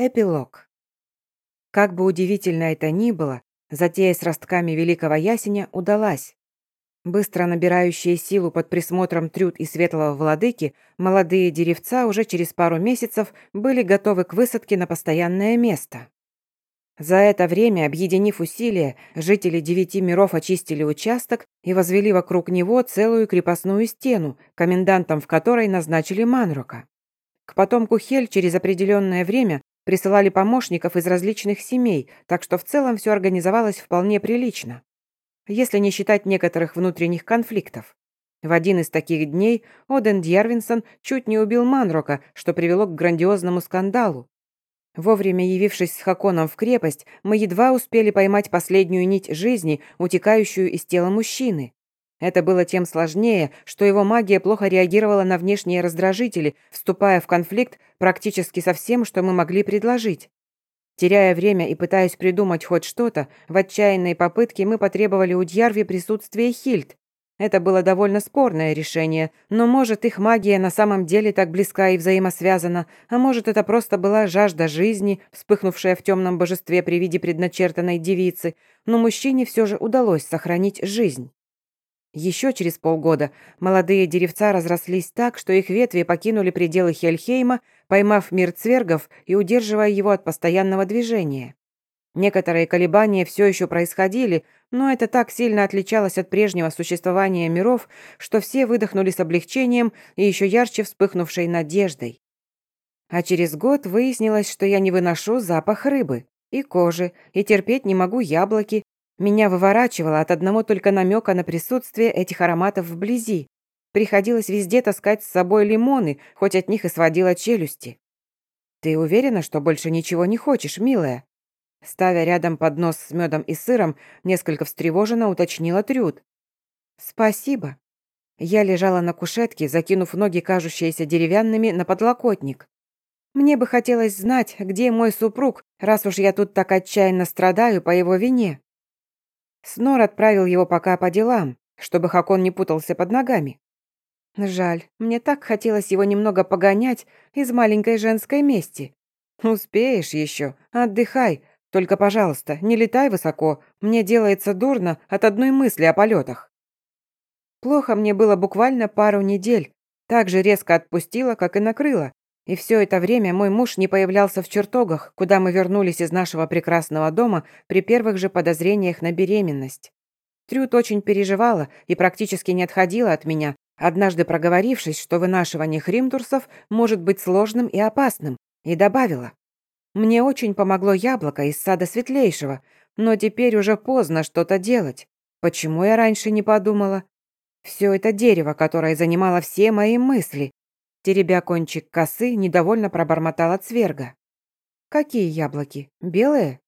Эпилог. Как бы удивительно это ни было, затея с ростками великого ясеня удалась. Быстро набирающие силу под присмотром Трюд и Светлого Владыки, молодые деревца уже через пару месяцев были готовы к высадке на постоянное место. За это время, объединив усилия, жители девяти миров очистили участок и возвели вокруг него целую крепостную стену, комендантом в которой назначили Манрока. К потомку Хель через определенное время присылали помощников из различных семей, так что в целом все организовалось вполне прилично. Если не считать некоторых внутренних конфликтов. В один из таких дней Оден Дьярвинсон чуть не убил Манрока, что привело к грандиозному скандалу. Вовремя явившись с Хаконом в крепость, мы едва успели поймать последнюю нить жизни, утекающую из тела мужчины. Это было тем сложнее, что его магия плохо реагировала на внешние раздражители, вступая в конфликт практически со всем, что мы могли предложить. Теряя время и пытаясь придумать хоть что-то, в отчаянной попытке мы потребовали у Дьярви присутствия Хильд, это было довольно спорное решение, но может их магия на самом деле так близка и взаимосвязана, а может это просто была жажда жизни, вспыхнувшая в темном божестве при виде предначертанной девицы, но мужчине все же удалось сохранить жизнь. Еще через полгода молодые деревца разрослись так, что их ветви покинули пределы Хельхейма, поймав мир цвергов и удерживая его от постоянного движения. Некоторые колебания все еще происходили, но это так сильно отличалось от прежнего существования миров, что все выдохнули с облегчением и еще ярче вспыхнувшей надеждой. А через год выяснилось, что я не выношу запах рыбы и кожи, и терпеть не могу яблоки. Меня выворачивало от одного только намека на присутствие этих ароматов вблизи. Приходилось везде таскать с собой лимоны, хоть от них и сводила челюсти. «Ты уверена, что больше ничего не хочешь, милая?» Ставя рядом поднос с медом и сыром, несколько встревоженно уточнила Трюд. «Спасибо». Я лежала на кушетке, закинув ноги, кажущиеся деревянными, на подлокотник. Мне бы хотелось знать, где мой супруг, раз уж я тут так отчаянно страдаю по его вине. Снор отправил его пока по делам, чтобы Хакон не путался под ногами. Жаль, мне так хотелось его немного погонять из маленькой женской мести. Успеешь еще, отдыхай, только, пожалуйста, не летай высоко, мне делается дурно от одной мысли о полетах. Плохо мне было буквально пару недель, так же резко отпустила, как и накрыла. И все это время мой муж не появлялся в чертогах, куда мы вернулись из нашего прекрасного дома при первых же подозрениях на беременность. Трюд очень переживала и практически не отходила от меня, однажды проговорившись, что вынашивание хримдурсов может быть сложным и опасным, и добавила. Мне очень помогло яблоко из сада светлейшего, но теперь уже поздно что-то делать. Почему я раньше не подумала? Все это дерево, которое занимало все мои мысли. Теребя кончик косы, недовольно пробормотала цверга. Какие яблоки? Белые?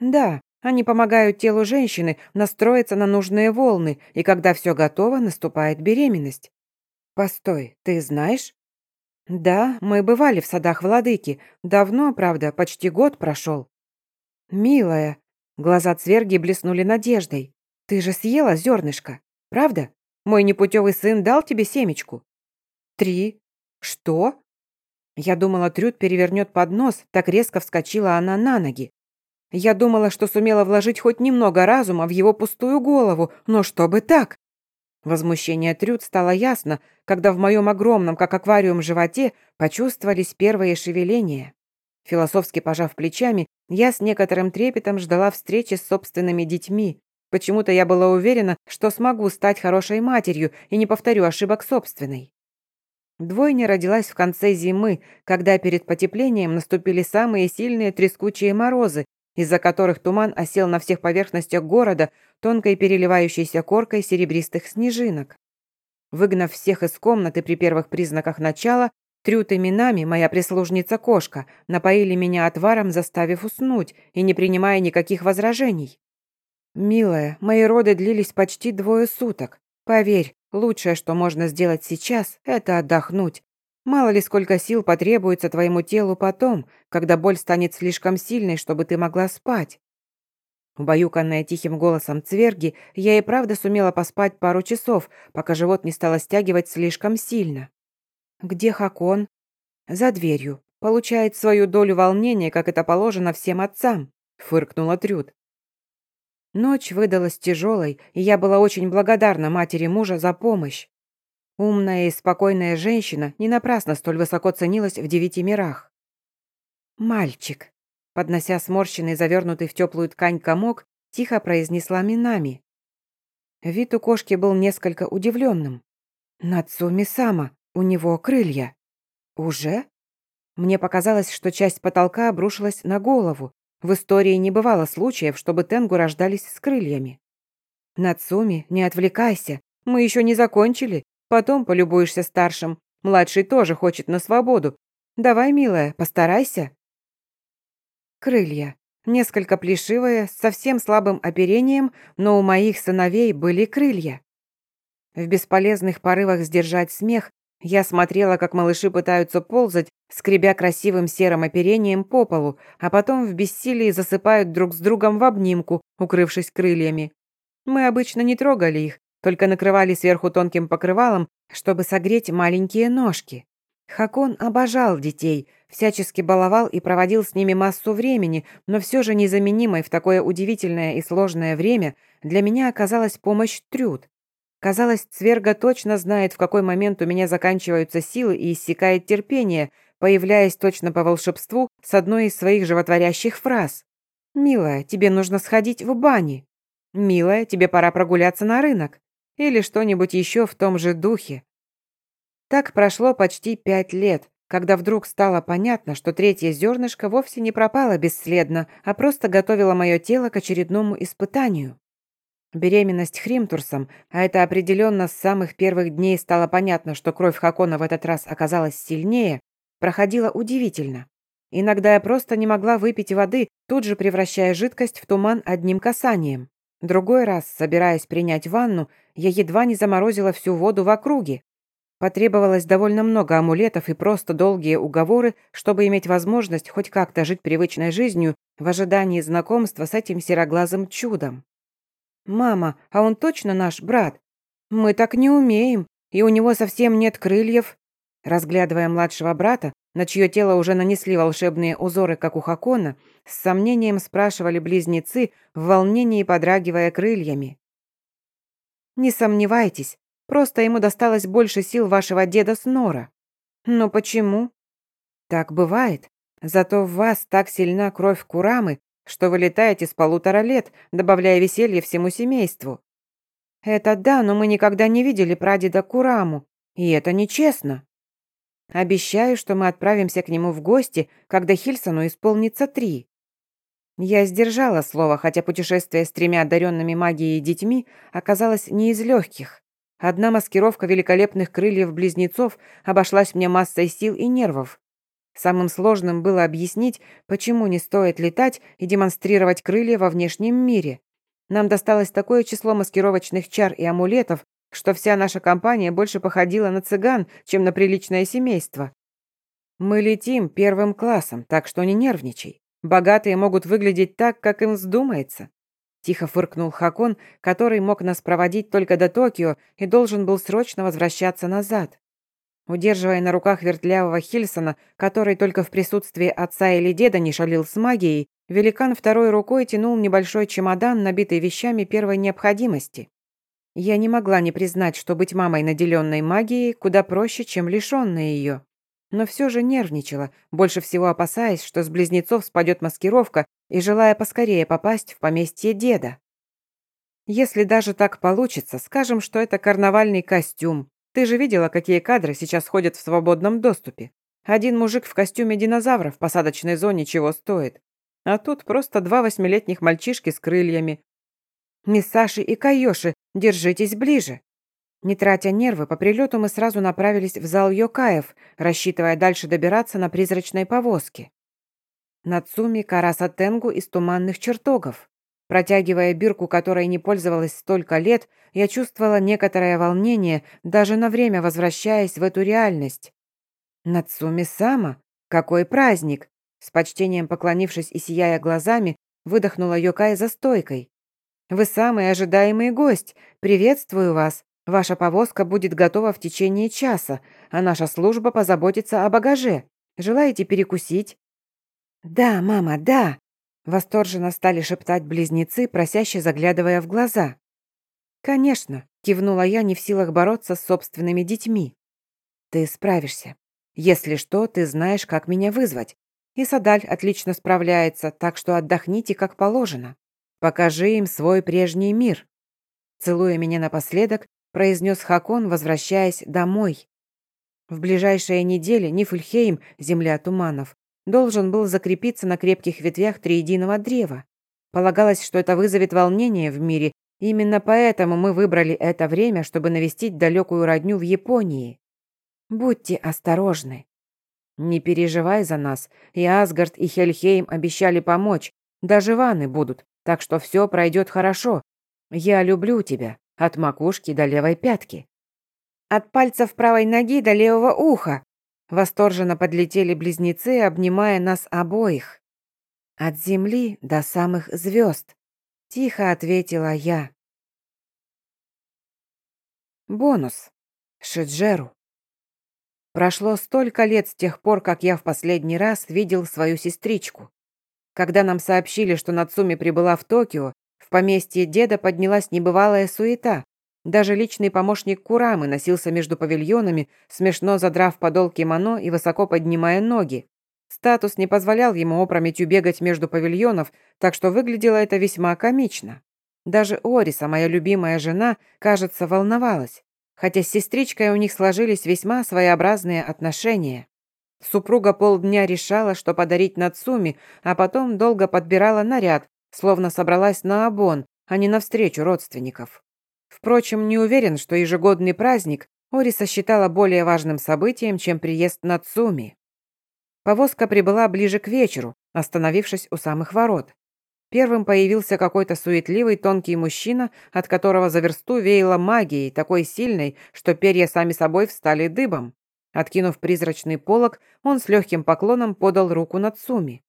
Да, они помогают телу женщины настроиться на нужные волны, и когда все готово, наступает беременность. Постой, ты знаешь? «Да, мы бывали в садах владыки. Давно, правда, почти год прошел». «Милая», — глаза цверги блеснули надеждой. «Ты же съела зернышко, правда? Мой непутевый сын дал тебе семечку?» «Три. Что?» Я думала, Трюд перевернет поднос, так резко вскочила она на ноги. Я думала, что сумела вложить хоть немного разума в его пустую голову, но чтобы так? Возмущение Трюд стало ясно, когда в моем огромном, как аквариум, животе почувствовались первые шевеления. Философски пожав плечами, я с некоторым трепетом ждала встречи с собственными детьми. Почему-то я была уверена, что смогу стать хорошей матерью и не повторю ошибок собственной. Двойня родилась в конце зимы, когда перед потеплением наступили самые сильные трескучие морозы, из-за которых туман осел на всех поверхностях города тонкой переливающейся коркой серебристых снежинок. Выгнав всех из комнаты при первых признаках начала, Трют именами, моя прислужница-кошка, напоили меня отваром, заставив уснуть и не принимая никаких возражений. «Милая, мои роды длились почти двое суток. Поверь, лучшее, что можно сделать сейчас, это отдохнуть, Мало ли сколько сил потребуется твоему телу потом, когда боль станет слишком сильной, чтобы ты могла спать. Убаюканная тихим голосом цверги, я и правда сумела поспать пару часов, пока живот не стало стягивать слишком сильно. «Где Хакон?» «За дверью. получает свою долю волнения, как это положено всем отцам», — фыркнула Трюд. Ночь выдалась тяжелой, и я была очень благодарна матери мужа за помощь. Умная и спокойная женщина не напрасно столь высоко ценилась в девяти мирах. «Мальчик», — поднося сморщенный, завернутый в теплую ткань комок, тихо произнесла Минами. Вид у кошки был несколько удивленным. «Нацуми Сама, у него крылья». «Уже?» Мне показалось, что часть потолка обрушилась на голову, в истории не бывало случаев, чтобы тенгу рождались с крыльями. «Нацуми, не отвлекайся. Мы еще не закончили. Потом полюбуешься старшим. Младший тоже хочет на свободу. Давай, милая, постарайся». Крылья. Несколько плешивые, с совсем слабым оперением, но у моих сыновей были крылья. В бесполезных порывах сдержать смех я смотрела, как малыши пытаются ползать, скребя красивым серым оперением по полу, а потом в бессилии засыпают друг с другом в обнимку, укрывшись крыльями. Мы обычно не трогали их, только накрывали сверху тонким покрывалом, чтобы согреть маленькие ножки. Хакон обожал детей, всячески баловал и проводил с ними массу времени, но все же незаменимой в такое удивительное и сложное время для меня оказалась помощь Трюд. Казалось, Цверга точно знает, в какой момент у меня заканчиваются силы и иссякает терпение, появляясь точно по волшебству с одной из своих животворящих фраз. «Милая, тебе нужно сходить в бани». «Милая, тебе пора прогуляться на рынок». Или что-нибудь еще в том же духе. Так прошло почти пять лет, когда вдруг стало понятно, что третье зернышко вовсе не пропало бесследно, а просто готовило мое тело к очередному испытанию. Беременность Хримтурсом, а это определенно с самых первых дней стало понятно, что кровь Хакона в этот раз оказалась сильнее, проходила удивительно. Иногда я просто не могла выпить воды, тут же превращая жидкость в туман одним касанием. Другой раз, собираясь принять ванну, я едва не заморозила всю воду в округе. Потребовалось довольно много амулетов и просто долгие уговоры, чтобы иметь возможность хоть как-то жить привычной жизнью в ожидании знакомства с этим сероглазым чудом. «Мама, а он точно наш брат? Мы так не умеем, и у него совсем нет крыльев». Разглядывая младшего брата, на чье тело уже нанесли волшебные узоры, как у Хакона, с сомнением спрашивали близнецы, в волнении подрагивая крыльями. «Не сомневайтесь, просто ему досталось больше сил вашего деда Снора». «Но почему?» «Так бывает. Зато в вас так сильна кровь Курамы, что вы летаете с полутора лет, добавляя веселье всему семейству. Это да, но мы никогда не видели прадеда Кураму, и это нечестно. Обещаю, что мы отправимся к нему в гости, когда Хильсону исполнится три. Я сдержала слово, хотя путешествие с тремя одаренными магией детьми оказалось не из легких. Одна маскировка великолепных крыльев близнецов обошлась мне массой сил и нервов. Самым сложным было объяснить, почему не стоит летать и демонстрировать крылья во внешнем мире. Нам досталось такое число маскировочных чар и амулетов, что вся наша компания больше походила на цыган, чем на приличное семейство. Мы летим первым классом, так что не нервничай. Богатые могут выглядеть так, как им вздумается. Тихо фыркнул Хакон, который мог нас проводить только до Токио и должен был срочно возвращаться назад. Удерживая на руках вертлявого Хильсона, который только в присутствии отца или деда не шалил с магией, великан второй рукой тянул небольшой чемодан, набитый вещами первой необходимости. Я не могла не признать, что быть мамой, наделенной магией, куда проще, чем лишенной ее. Но все же нервничала, больше всего опасаясь, что с близнецов спадет маскировка и желая поскорее попасть в поместье деда. Если даже так получится, скажем, что это карнавальный костюм, ты же видела, какие кадры сейчас ходят в свободном доступе. Один мужик в костюме динозавра в посадочной зоне чего стоит. А тут просто два восьмилетних мальчишки с крыльями. Миссаши и Кайоши, держитесь ближе. Не тратя нервы, по прилету мы сразу направились в зал Йокаев, рассчитывая дальше добираться на призрачной повозке. Нацуми Караса Тенгу из туманных чертогов. Протягивая бирку, которой не пользовалась столько лет, я чувствовала некоторое волнение, даже на время возвращаясь в эту реальность. «Нацуми Сама? Какой праздник!» С почтением поклонившись и сияя глазами, выдохнула Йокай за стойкой. «Вы самый ожидаемый гость. Приветствую вас. Ваша повозка будет готова в течение часа, а наша служба позаботится о багаже. Желаете перекусить?» «Да, мама, да!» Восторженно стали шептать близнецы, просяще заглядывая в глаза. «Конечно», — кивнула я, не в силах бороться с собственными детьми. «Ты справишься. Если что, ты знаешь, как меня вызвать. И Садаль отлично справляется, так что отдохните как положено. Покажи им свой прежний мир». Целуя меня напоследок, произнес Хакон, возвращаясь домой. В ближайшие недели Нифльхейм, земля туманов, должен был закрепиться на крепких ветвях триединого древа. Полагалось, что это вызовет волнение в мире, именно поэтому мы выбрали это время, чтобы навестить далекую родню в Японии. Будьте осторожны. Не переживай за нас, и Асгард, и Хельхейм обещали помочь, даже ванны будут, так что все пройдет хорошо. Я люблю тебя, от макушки до левой пятки. От пальцев правой ноги до левого уха, Восторженно подлетели близнецы, обнимая нас обоих. «От земли до самых звезд», — тихо ответила я. Бонус. Шиджеру. Прошло столько лет с тех пор, как я в последний раз видел свою сестричку. Когда нам сообщили, что Нацуми прибыла в Токио, в поместье деда поднялась небывалая суета. Даже личный помощник Курамы носился между павильонами, смешно задрав подол кимоно и высоко поднимая ноги. Статус не позволял ему опрометью бегать между павильонов, так что выглядело это весьма комично. Даже Ориса, моя любимая жена, кажется, волновалась, хотя с сестричкой у них сложились весьма своеобразные отношения. Супруга полдня решала, что подарить Нацуми, а потом долго подбирала наряд, словно собралась на обон, а не навстречу родственников. Впрочем, не уверен, что ежегодный праздник Ориса считала более важным событием, чем приезд Нацуми. Повозка прибыла ближе к вечеру, остановившись у самых ворот. Первым появился какой-то суетливый тонкий мужчина, от которого за версту веяло магией, такой сильной, что перья сами собой встали дыбом. Откинув призрачный полог, он с легким поклоном подал руку Нацуми.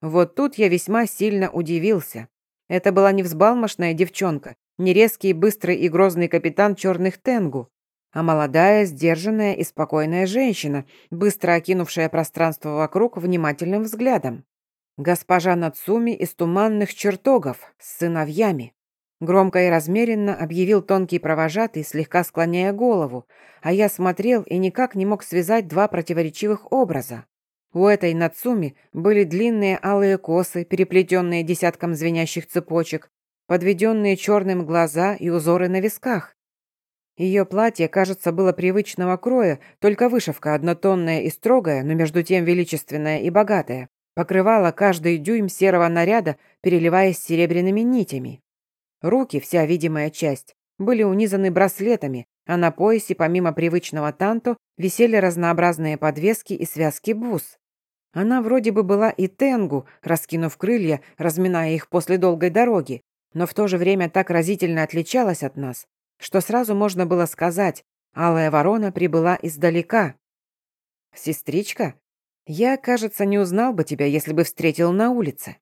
Вот тут я весьма сильно удивился. Это была не взбалмошная девчонка, не резкий, быстрый и грозный капитан черных тенгу, а молодая, сдержанная и спокойная женщина, быстро окинувшая пространство вокруг внимательным взглядом. Госпожа Нацуми из туманных чертогов с сыновьями. Громко и размеренно объявил тонкий провожатый, слегка склоняя голову, а я смотрел и никак не мог связать два противоречивых образа. У этой Нацуми были длинные алые косы, переплетенные десятком звенящих цепочек, подведенные черным глаза и узоры на висках. Ее платье, кажется, было привычного кроя, только вышивка однотонная и строгая, но между тем величественная и богатая, покрывала каждый дюйм серого наряда, переливаясь серебряными нитями. Руки, вся видимая часть, были унизаны браслетами, а на поясе, помимо привычного танто, висели разнообразные подвески и связки бус. Она вроде бы была и тенгу, раскинув крылья, разминая их после долгой дороги, но в то же время так разительно отличалась от нас, что сразу можно было сказать, алая ворона прибыла издалека. «Сестричка, я, кажется, не узнал бы тебя, если бы встретил на улице».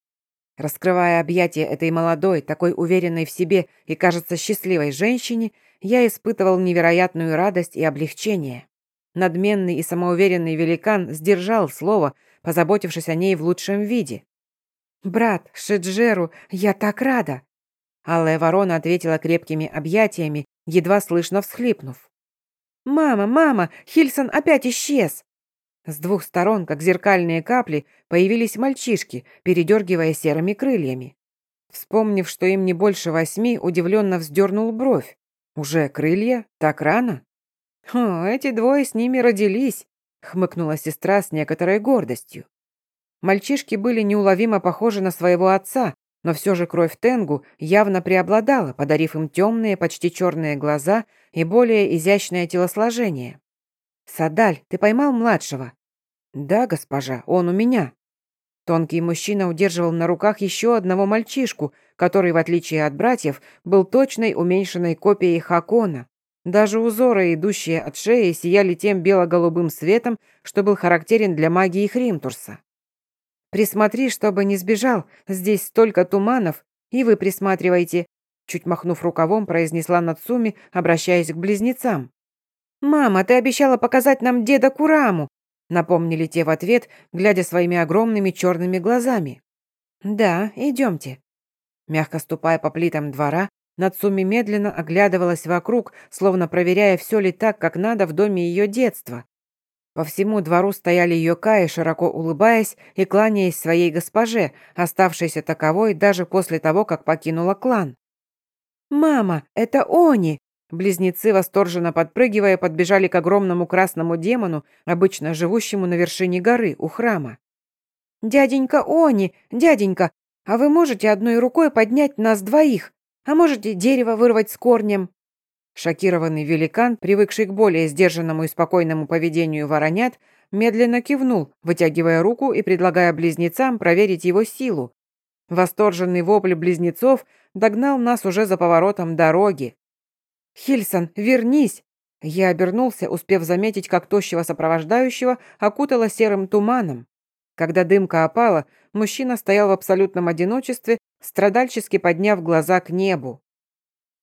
Раскрывая объятия этой молодой, такой уверенной в себе и, кажется, счастливой женщине, я испытывал невероятную радость и облегчение. Надменный и самоуверенный великан сдержал слово, позаботившись о ней в лучшем виде. «Брат, Шиджеру, я так рада!» Алая ворона ответила крепкими объятиями, едва слышно всхлипнув. «Мама, мама, Хильсон опять исчез!» С двух сторон, как зеркальные капли, появились мальчишки, передергивая серыми крыльями. Вспомнив, что им не больше восьми, удивленно вздернул бровь. «Уже крылья? Так рано?» «О, эти двое с ними родились», — хмыкнула сестра с некоторой гордостью. Мальчишки были неуловимо похожи на своего отца, но все же кровь Тенгу явно преобладала, подарив им темные, почти черные глаза и более изящное телосложение. «Садаль, ты поймал младшего?» «Да, госпожа, он у меня». Тонкий мужчина удерживал на руках еще одного мальчишку, который, в отличие от братьев, был точной уменьшенной копией Хакона. Даже узоры, идущие от шеи, сияли тем бело-голубым светом, что был характерен для магии Хримтурса. Присмотри, чтобы не сбежал. Здесь столько туманов. И вы присматривайте», чуть махнув рукавом, произнесла Нацуми, обращаясь к близнецам. «Мама, ты обещала показать нам деда Кураму!» напомнили те в ответ, глядя своими огромными черными глазами. «Да, идемте». Мягко ступая по плитам двора, Нацуми медленно оглядывалась вокруг, словно проверяя, все ли так, как надо в доме ее детства. По всему двору стояли Йокаи, широко улыбаясь и кланяясь своей госпоже, оставшейся таковой даже после того, как покинула клан. «Мама, это они!» Близнецы, восторженно подпрыгивая, подбежали к огромному красному демону, обычно живущему на вершине горы, у храма. «Дяденька Они, дяденька, а вы можете одной рукой поднять нас двоих? А можете дерево вырвать с корнем?» Шокированный великан, привыкший к более сдержанному и спокойному поведению воронят, медленно кивнул, вытягивая руку и предлагая близнецам проверить его силу. Восторженный вопль близнецов догнал нас уже за поворотом дороги. «Хильсон, вернись!» Я обернулся, успев заметить, как тощего сопровождающего окутало серым туманом. Когда дымка опала, мужчина стоял в абсолютном одиночестве, страдальчески подняв глаза к небу.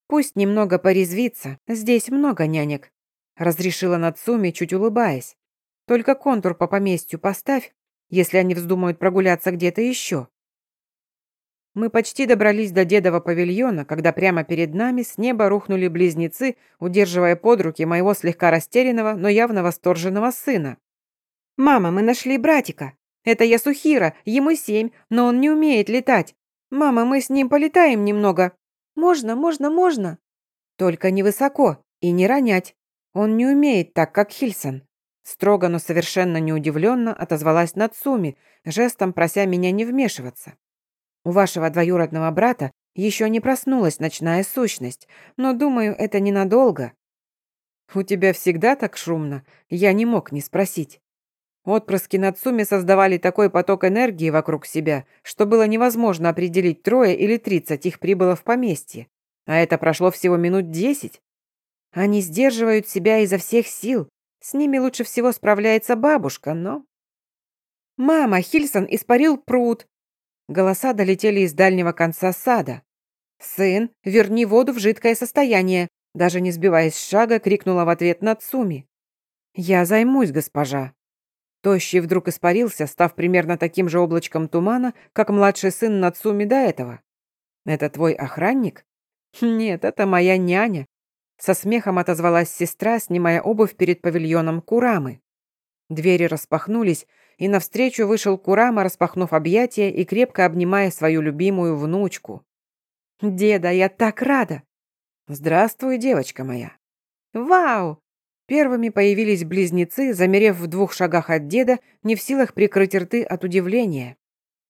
Пусть немного порезвится, здесь много нянек», — разрешила Нацуми, чуть улыбаясь. «Только контур по поместью поставь, если они вздумают прогуляться где-то еще». Мы почти добрались до дедова павильона, когда прямо перед нами с неба рухнули близнецы, удерживая под руки моего слегка растерянного, но явно восторженного сына. «Мама, мы нашли братика. Это Ясухира, ему семь, но он не умеет летать. Мама, мы с ним полетаем немного. «Можно, можно, можно!» «Только не высоко и не ронять. Он не умеет так, как Хильсон». Строго, но совершенно неудивленно отозвалась Нацуми, жестом прося меня не вмешиваться. «У вашего двоюродного брата еще не проснулась ночная сущность, но, думаю, это ненадолго». «У тебя всегда так шумно?» Я не мог не спросить. Отпрыски Нацуми создавали такой поток энергии вокруг себя, что было невозможно определить, трое или тридцать их прибыло в поместье. А это прошло всего минут десять. Они сдерживают себя изо всех сил. С ними лучше всего справляется бабушка, но... «Мама, Хильсон испарил пруд!» Голоса долетели из дальнего конца сада. «Сын, верни воду в жидкое состояние!» Даже не сбиваясь с шага, крикнула в ответ Нацуми. «Я займусь, госпожа!» Тощий вдруг испарился, став примерно таким же облачком тумана, как младший сын Нацуми до этого. «Это твой охранник?» «Нет, это моя няня», — со смехом отозвалась сестра, снимая обувь перед павильоном Курамы. Двери распахнулись, и навстречу вышел Курама, распахнув объятия и крепко обнимая свою любимую внучку. «Деда, я так рада!» «Здравствуй, девочка моя!» «Вау! Первыми появились близнецы, замерев в двух шагах от деда, не в силах прикрыть рты от удивления.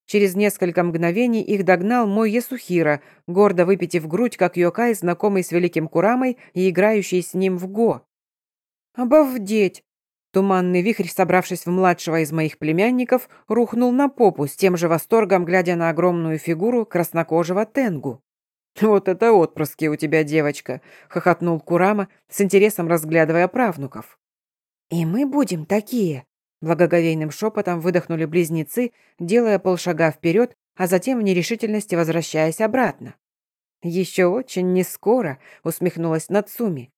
Через несколько мгновений их догнал мой Ясухира, гордо выпитив грудь, как Йокай, знакомый с Великим Курамой и играющий с ним в го. «Обовдеть!» Туманный вихрь, собравшись в младшего из моих племянников, рухнул на попу, с тем же восторгом глядя на огромную фигуру краснокожего Тенгу. «Вот это отпрыски у тебя, девочка!» — хохотнул Курама, с интересом разглядывая правнуков. «И мы будем такие!» — благоговейным шепотом выдохнули близнецы, делая полшага вперед, а затем в нерешительности возвращаясь обратно. «Еще очень не скоро», — усмехнулась Нацуми.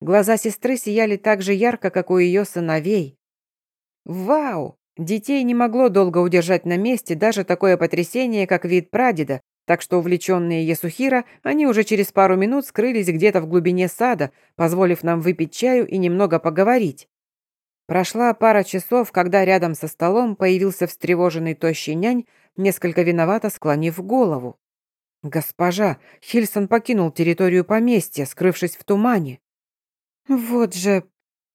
Глаза сестры сияли так же ярко, как у ее сыновей. «Вау!» Детей не могло долго удержать на месте даже такое потрясение, как вид прадеда, так что, увлеченные Ясухира, они уже через пару минут скрылись где-то в глубине сада, позволив нам выпить чаю и немного поговорить. Прошла пара часов, когда рядом со столом появился встревоженный тощий нянь, несколько виновато склонив голову. «Госпожа, Хильсон покинул территорию поместья, скрывшись в тумане». «Вот же...»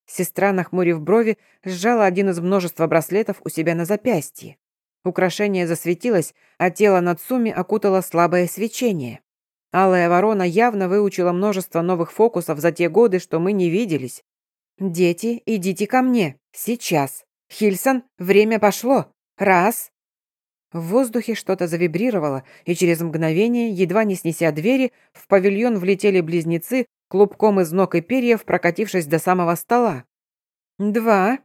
Сестра, нахмурив брови, сжала один из множества браслетов у себя на запястье. Украшение засветилось, а тело Нацуми окутало слабое свечение. Алая ворона явно выучила множество новых фокусов за те годы, что мы не виделись. «Дети, идите ко мне. Сейчас. Хильсон, время пошло. Раз». В воздухе что-то завибрировало, и через мгновение, едва не снеся двери, в павильон влетели близнецы, клубком из ног и перьев, прокатившись до самого стола. «Два.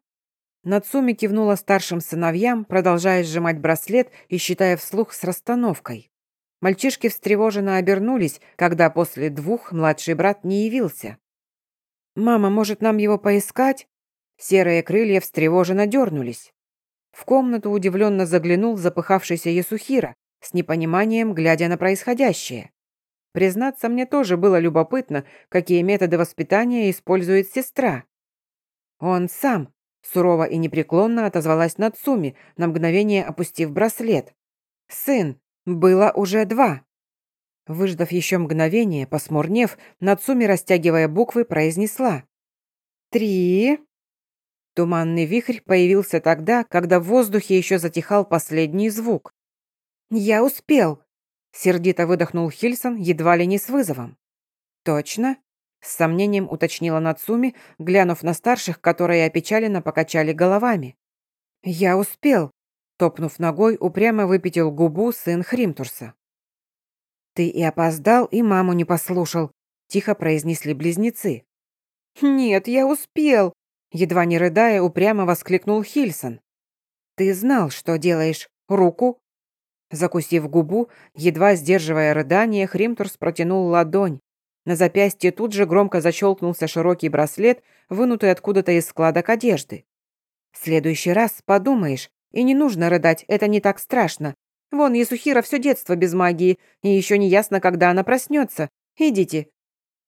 Нацуми кивнула старшим сыновьям, продолжая сжимать браслет и считая вслух с расстановкой. Мальчишки встревоженно обернулись, когда после двух младший брат не явился. «Мама, может, нам его поискать?» Серые крылья встревоженно дернулись. В комнату удивленно заглянул запыхавшийся Ясухира, с непониманием глядя на происходящее. Признаться, мне тоже было любопытно, какие методы воспитания использует сестра. Он сам, сурово и непреклонно отозвалась Нацуми, на мгновение опустив браслет. Сын, было уже два. Выждав еще мгновение, посмурнев, Нацуми, растягивая буквы, произнесла. «Три...» Туманный вихрь появился тогда, когда в воздухе еще затихал последний звук. «Я успел!» — сердито выдохнул Хильсон, едва ли не с вызовом. «Точно?» — с сомнением уточнила Нацуми, глянув на старших, которые опечаленно покачали головами. «Я успел!» — топнув ногой, упрямо выпятил губу сын Хримтурса. «Ты и опоздал, и маму не послушал», — тихо произнесли близнецы. «Нет, я успел», Едва не рыдая, упрямо воскликнул Хильсон. «Ты знал, что делаешь. Руку?» Закусив губу, едва сдерживая рыдание, Хримтурс протянул ладонь. На запястье тут же громко защелкнулся широкий браслет, вынутый откуда-то из складок одежды. «В следующий раз подумаешь, и не нужно рыдать, это не так страшно. Вон, Ясухира все детство без магии, и еще не ясно, когда она проснется. Идите,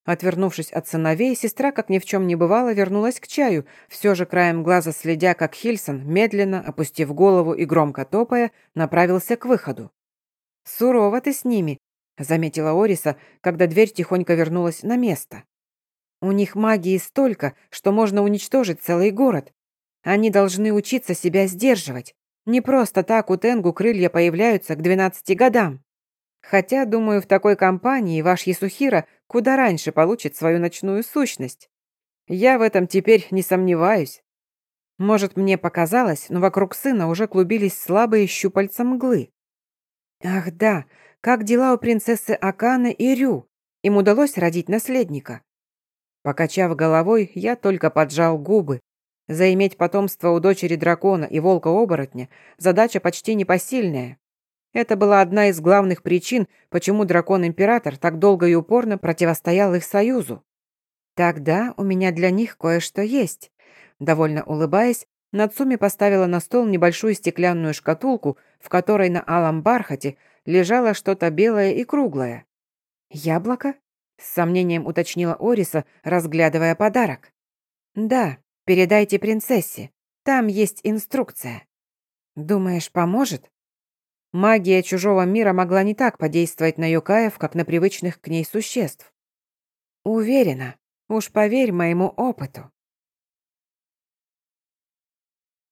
Отвернувшись от сыновей, сестра, как ни в чем не бывало, вернулась к чаю, все же краем глаза следя, как Хильсон, медленно, опустив голову и громко топая, направился к выходу. «Сурово ты с ними», — заметила Ориса, когда дверь тихонько вернулась на место. «У них магии столько, что можно уничтожить целый город. Они должны учиться себя сдерживать. Не просто так у Тенгу крылья появляются к двенадцати годам». Хотя, думаю, в такой компании ваш Ясухира куда раньше получит свою ночную сущность. Я в этом теперь не сомневаюсь. Может, мне показалось, но вокруг сына уже клубились слабые щупальца мглы. Ах да, как дела у принцессы Аканы и Рю? Им удалось родить наследника. Покачав головой, я только поджал губы. Заиметь потомство у дочери дракона и волка-оборотня – задача почти непосильная. Это была одна из главных причин, почему дракон-император так долго и упорно противостоял их союзу. «Тогда у меня для них кое-что есть». Довольно улыбаясь, Нацуми поставила на стол небольшую стеклянную шкатулку, в которой на алом бархате лежало что-то белое и круглое. «Яблоко?» — с сомнением уточнила Ориса, разглядывая подарок. «Да, передайте принцессе. Там есть инструкция». «Думаешь, поможет?» Магия чужого мира могла не так подействовать на Юкаев, как на привычных к ней существ. Уверена, уж поверь моему опыту.